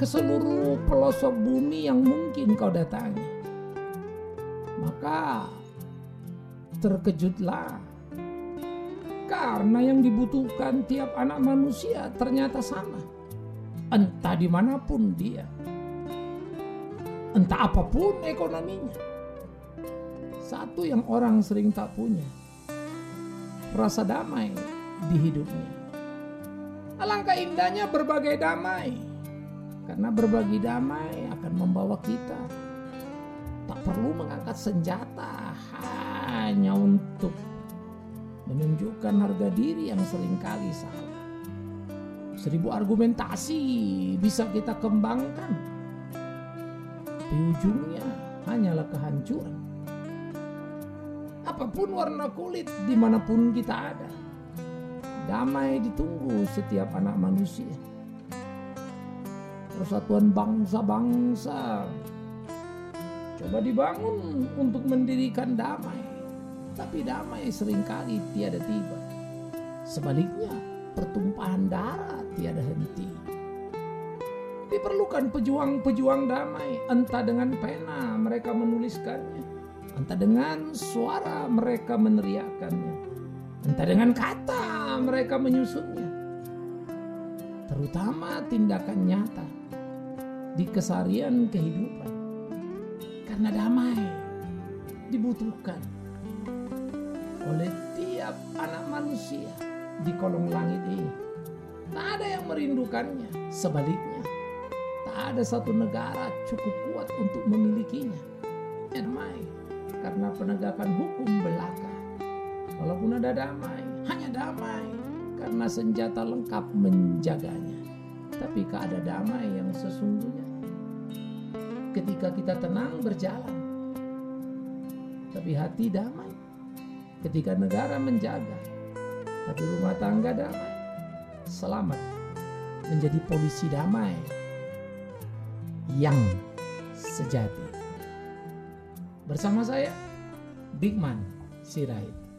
ke seluruh pelosok bumi yang mungkin kau datangi. Maka terkejutlah karena yang dibutuhkan tiap anak manusia ternyata sama. Entah di mana pun dia. Entah apa pun ekonominya. Satu yang orang sering tak punya. Rasa damai di hidupnya. Alangkah indahnya berbagai damai. Karena berbagi damai akan membawa kita tak perlu mengangkat senjata hanya untuk menunjukkan harga diri yang sering kali salah. Seribu argumentasi bisa kita kembangkan, tapi ujungnya hanyalah kehancuran. Apa pun warna kulit di mana pun kita ada, damai ditunggu setiap anak manusia. Persatuan bangsa-bangsa coba dibangun untuk mendirikan damai tapi damai sering kali tiada tiba. Sebaliknya, pertumpahan darah tiada henti. Diperlukan pejuang-pejuang damai, entah dengan pena mereka menuliskannya, entah dengan suara mereka meneriakannya, entah dengan kata mereka menyusunnya. Terutama tindakan nyata di kesarian kehidupan. Karena damai dibutuhkan oleh tiap anak manusia di kolong langit ini. Tak ada yang merindukannya. Sebaliknya, tak ada satu negara cukup kuat untuk memilikinya. Damai, karena penegakan hukum belaka. Walaupun ada damai, hanya damai karena senjata lengkap menjaganya. Tapi keada damai yang sesungguhnya. Ketika kita tenang berjalan, tapi hati damai ketika negara menjaga, tapi rumah tangga damai. Selamat menjadi polisi damai yang sejati. Bersama saya, Bigman Sirait.